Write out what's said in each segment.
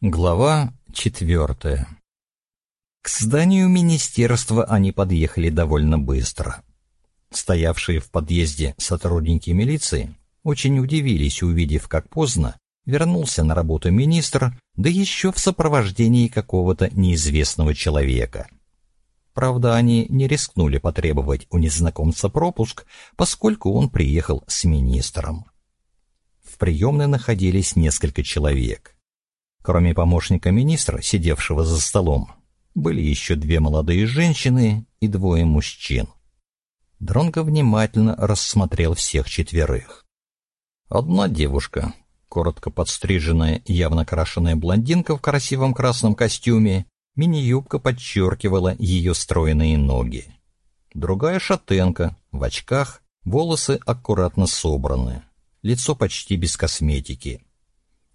Глава четвертая. К зданию министерства они подъехали довольно быстро. Стоявшие в подъезде сотрудники милиции очень удивились, увидев, как поздно вернулся на работу министр, да еще в сопровождении какого-то неизвестного человека. Правда, они не рискнули потребовать у незнакомца пропуск, поскольку он приехал с министром. В приемной находились несколько человек — Кроме помощника министра, сидевшего за столом, были еще две молодые женщины и двое мужчин. Дронго внимательно рассмотрел всех четверых. Одна девушка, коротко подстриженная, явно крашеная блондинка в красивом красном костюме, мини-юбка подчеркивала ее стройные ноги. Другая шатенка, в очках, волосы аккуратно собраны, лицо почти без косметики.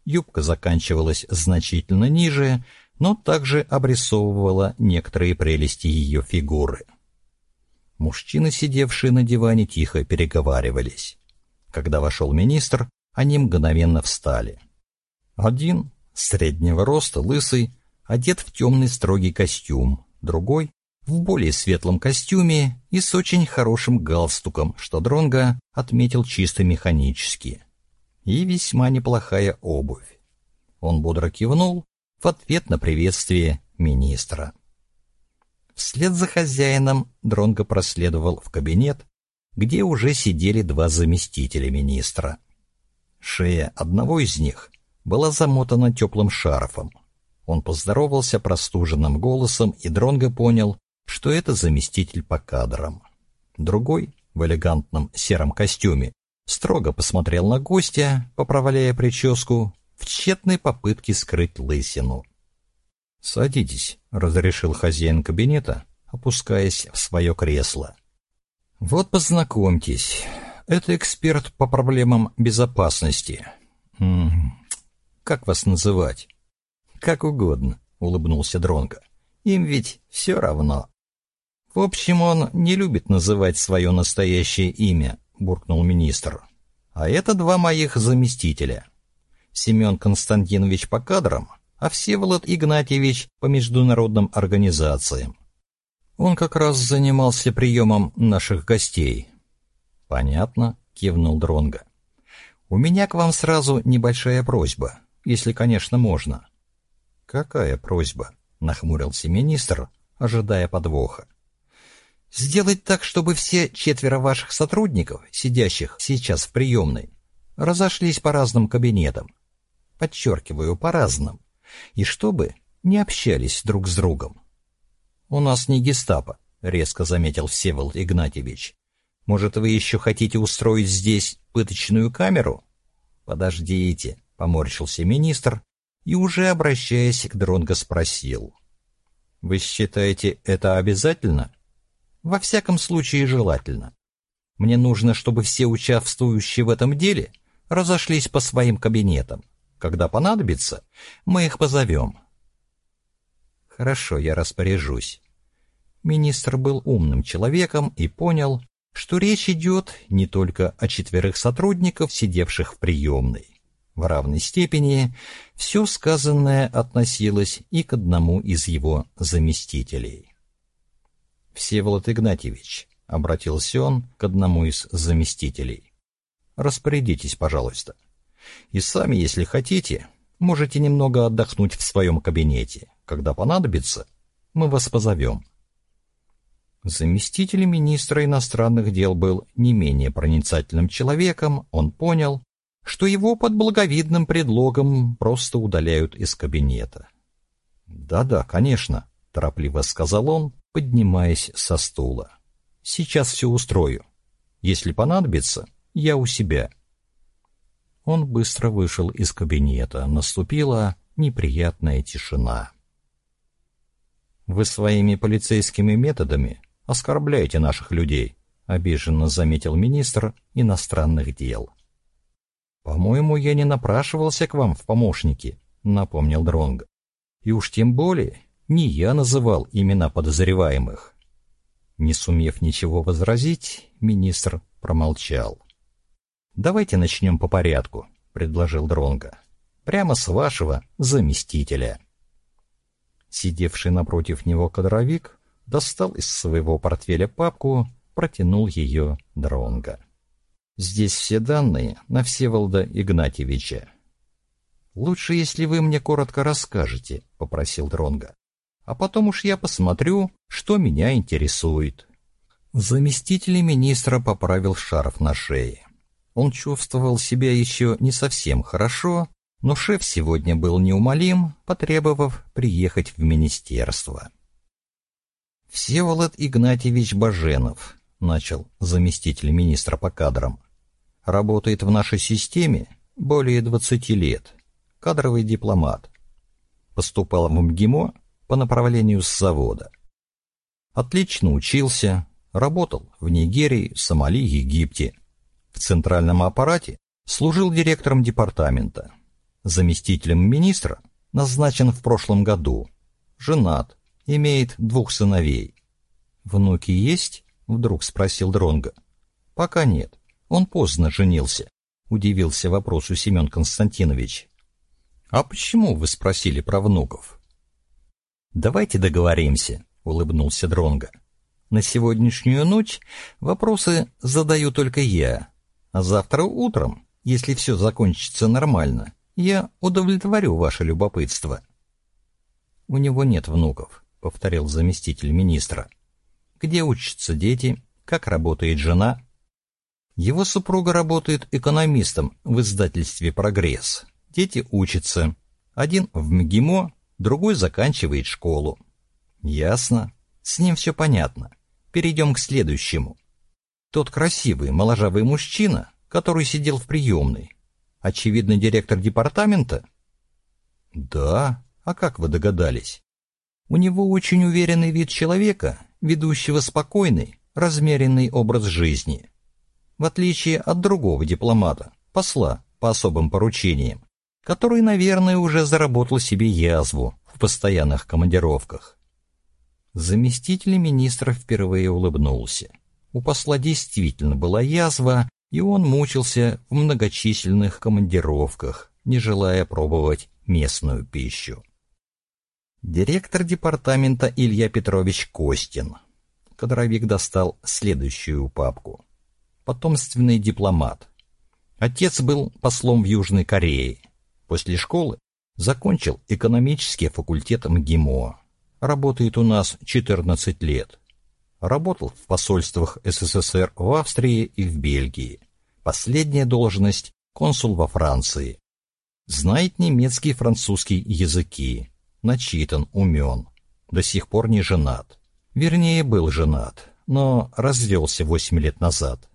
Юбка заканчивалась значительно ниже, но также обрисовывала некоторые прелести ее фигуры. Мужчины, сидевшие на диване, тихо переговаривались. Когда вошел министр, они мгновенно встали. Один, среднего роста, лысый, одет в темный строгий костюм, другой — в более светлом костюме и с очень хорошим галстуком, что Дронга отметил чисто механически и весьма неплохая обувь. Он бодро кивнул в ответ на приветствие министра. Вслед за хозяином Дронго проследовал в кабинет, где уже сидели два заместителя министра. Шея одного из них была замотана теплым шарфом. Он поздоровался простуженным голосом, и Дронго понял, что это заместитель по кадрам. Другой, в элегантном сером костюме, строго посмотрел на гостя, поправляя прическу, в тщетной попытке скрыть лысину. «Садитесь», — разрешил хозяин кабинета, опускаясь в свое кресло. «Вот познакомьтесь, это эксперт по проблемам безопасности. М -м, как вас называть?» «Как угодно», — улыбнулся Дронко. «Им ведь все равно». В общем, он не любит называть свое настоящее имя, — буркнул министр. «А это два моих заместителя. Семен Константинович по кадрам, а Всеволод Игнатьевич по международным организациям. Он как раз занимался приемом наших гостей». «Понятно», — кивнул Дронга. «У меня к вам сразу небольшая просьба, если, конечно, можно». «Какая просьба?» — нахмурился министр, ожидая подвоха. Сделать так, чтобы все четверо ваших сотрудников, сидящих сейчас в приемной, разошлись по разным кабинетам. Подчеркиваю, по разным. И чтобы не общались друг с другом. «У нас не гестапо», — резко заметил Всеволод Игнатьевич. «Может, вы еще хотите устроить здесь пыточную камеру?» «Подождите», — поморщился министр и, уже обращаясь к Дронго, спросил. «Вы считаете это обязательно?» Во всяком случае, желательно. Мне нужно, чтобы все участвующие в этом деле разошлись по своим кабинетам. Когда понадобится, мы их позовем. Хорошо, я распоряжусь. Министр был умным человеком и понял, что речь идет не только о четверых сотрудников, сидевших в приемной. В равной степени все сказанное относилось и к одному из его заместителей. «Всеволод Игнатьевич», — обратился он к одному из заместителей. «Распорядитесь, пожалуйста. И сами, если хотите, можете немного отдохнуть в своем кабинете. Когда понадобится, мы вас позовем». Заместитель министра иностранных дел был не менее проницательным человеком, он понял, что его под благовидным предлогом просто удаляют из кабинета. «Да-да, конечно», — торопливо сказал он, поднимаясь со стула. «Сейчас все устрою. Если понадобится, я у себя». Он быстро вышел из кабинета. Наступила неприятная тишина. «Вы своими полицейскими методами оскорбляете наших людей», — обиженно заметил министр иностранных дел. «По-моему, я не напрашивался к вам в помощники», — напомнил Дронг. «И уж тем более не я называл имена подозреваемых. Не сумев ничего возразить, министр промолчал. «Давайте начнем по порядку», — предложил Дронга. Прямо с вашего заместителя. Сидевший напротив него кадровик достал из своего портфеля папку, протянул ее Дронго. Здесь все данные на Всеволода Игнатьевича. «Лучше, если вы мне коротко расскажете», — попросил Дронга. «А потом уж я посмотрю, что меня интересует». Заместитель министра поправил шарф на шее. Он чувствовал себя еще не совсем хорошо, но шеф сегодня был неумолим, потребовав приехать в министерство. «Всеволод Игнатьевич Баженов», — начал заместитель министра по кадрам, — «работает в нашей системе более 20 лет, кадровый дипломат. Поступал в МГИМО по направлению с завода. Отлично учился, работал в Нигерии, Сомали, Египте. В центральном аппарате служил директором департамента. Заместителем министра назначен в прошлом году. Женат, имеет двух сыновей. «Внуки есть?» — вдруг спросил Дронга. «Пока нет. Он поздно женился», — удивился вопросу Семен Константинович. «А почему вы спросили про внуков?» «Давайте договоримся», — улыбнулся Дронга. «На сегодняшнюю ночь вопросы задаю только я, а завтра утром, если все закончится нормально, я удовлетворю ваше любопытство». «У него нет внуков», — повторил заместитель министра. «Где учатся дети? Как работает жена?» Его супруга работает экономистом в издательстве «Прогресс». Дети учатся. Один в МГИМО, другой заканчивает школу. Ясно. С ним все понятно. Перейдем к следующему. Тот красивый, моложавый мужчина, который сидел в приемной. Очевидно, директор департамента? Да. А как вы догадались? У него очень уверенный вид человека, ведущего спокойный, размеренный образ жизни. В отличие от другого дипломата, посла по особым поручениям, который, наверное, уже заработал себе язву в постоянных командировках. Заместитель министра впервые улыбнулся. У посла действительно была язва, и он мучился в многочисленных командировках, не желая пробовать местную пищу. Директор департамента Илья Петрович Костин. Кадровик достал следующую папку. Потомственный дипломат. Отец был послом в Южной Корее. После школы закончил экономический факультет МГИМО. Работает у нас 14 лет. Работал в посольствах СССР в Австрии и в Бельгии. Последняя должность – консул во Франции. Знает немецкий и французский языки. Начитан, умен. До сих пор не женат. Вернее, был женат, но развелся 8 лет назад.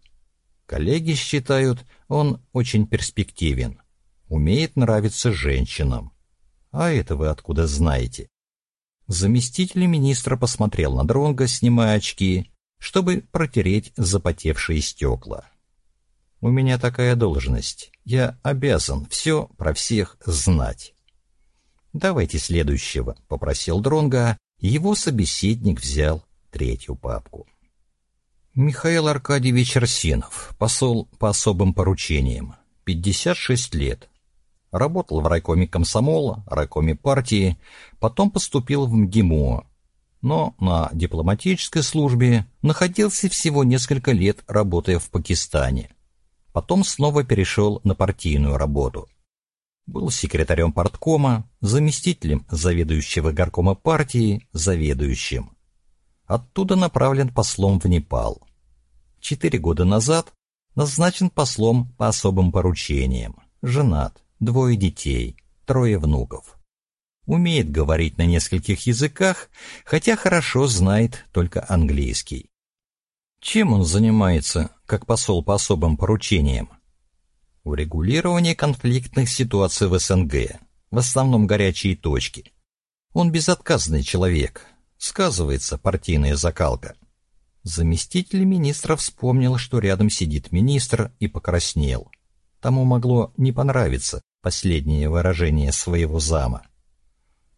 Коллеги считают, он очень перспективен умеет нравиться женщинам. А это вы откуда знаете? Заместитель министра посмотрел на Дронга, снимая очки, чтобы протереть запотевшие стекла. «У меня такая должность. Я обязан все про всех знать». «Давайте следующего», — попросил Дронга. Его собеседник взял третью папку. Михаил Аркадьевич Арсенов, посол по особым поручениям, 56 лет, Работал в райкоме комсомола, райкоме партии, потом поступил в МГИМО. Но на дипломатической службе находился всего несколько лет, работая в Пакистане. Потом снова перешел на партийную работу. Был секретарем парткома, заместителем заведующего горкома партии, заведующим. Оттуда направлен послом в Непал. Четыре года назад назначен послом по особым поручениям, женат двое детей, трое внуков. Умеет говорить на нескольких языках, хотя хорошо знает только английский. Чем он занимается, как посол по особым поручениям? Урегулирование конфликтных ситуаций в СНГ, в основном горячие точки. Он безотказный человек, сказывается партийная закалка. Заместитель министра вспомнил, что рядом сидит министр, и покраснел. Тому могло не понравиться, последнее выражение своего зама.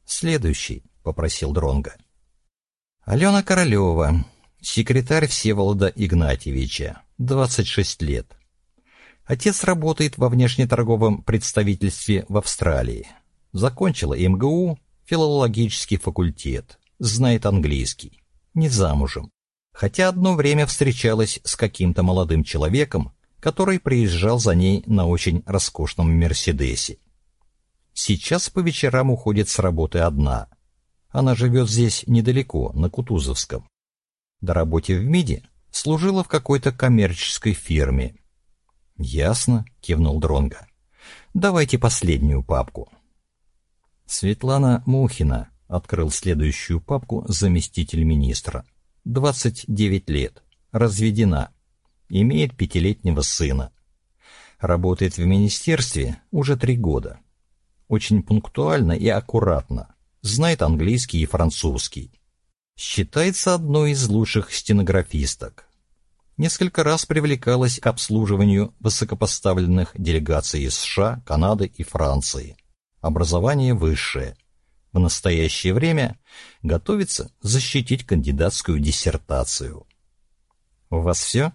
«Следующий», — попросил Дронга. Алена Королева, секретарь Всеволода Игнатьевича, 26 лет. Отец работает во внешнеторговом представительстве в Австралии. Закончила МГУ, филологический факультет, знает английский, не замужем. Хотя одно время встречалась с каким-то молодым человеком, который приезжал за ней на очень роскошном «Мерседесе». Сейчас по вечерам уходит с работы одна. Она живет здесь недалеко, на Кутузовском. До работе в МИДе служила в какой-то коммерческой фирме. «Ясно», — кивнул Дронга. «Давайте последнюю папку». Светлана Мухина открыл следующую папку заместитель министра. 29 лет. Разведена. Имеет пятилетнего сына. Работает в министерстве уже три года. Очень пунктуально и аккуратно. Знает английский и французский. Считается одной из лучших стенографисток. Несколько раз привлекалась к обслуживанию высокопоставленных делегаций из США, Канады и Франции. Образование высшее. В настоящее время готовится защитить кандидатскую диссертацию. «У вас все?»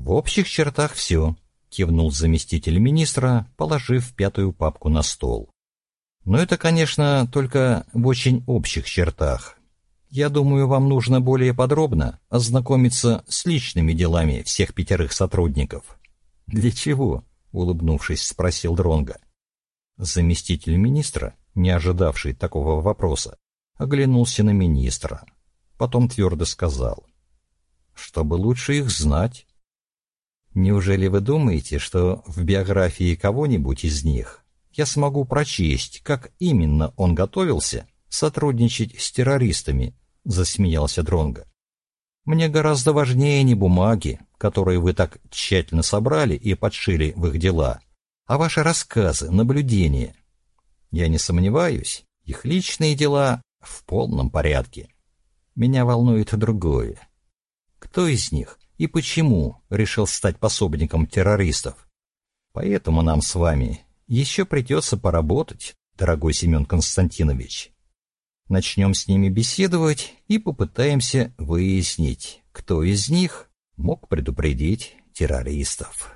«В общих чертах все», — кивнул заместитель министра, положив пятую папку на стол. «Но это, конечно, только в очень общих чертах. Я думаю, вам нужно более подробно ознакомиться с личными делами всех пятерых сотрудников». «Для чего?» — улыбнувшись, спросил Дронга. Заместитель министра, не ожидавший такого вопроса, оглянулся на министра. Потом твердо сказал. «Чтобы лучше их знать». «Неужели вы думаете, что в биографии кого-нибудь из них я смогу прочесть, как именно он готовился сотрудничать с террористами?» — засмеялся Дронга. «Мне гораздо важнее не бумаги, которые вы так тщательно собрали и подшили в их дела, а ваши рассказы, наблюдения. Я не сомневаюсь, их личные дела в полном порядке. Меня волнует другое. Кто из них и почему решил стать пособником террористов? Поэтому нам с вами еще придется поработать, дорогой Семен Константинович. Начнем с ними беседовать и попытаемся выяснить, кто из них мог предупредить террористов.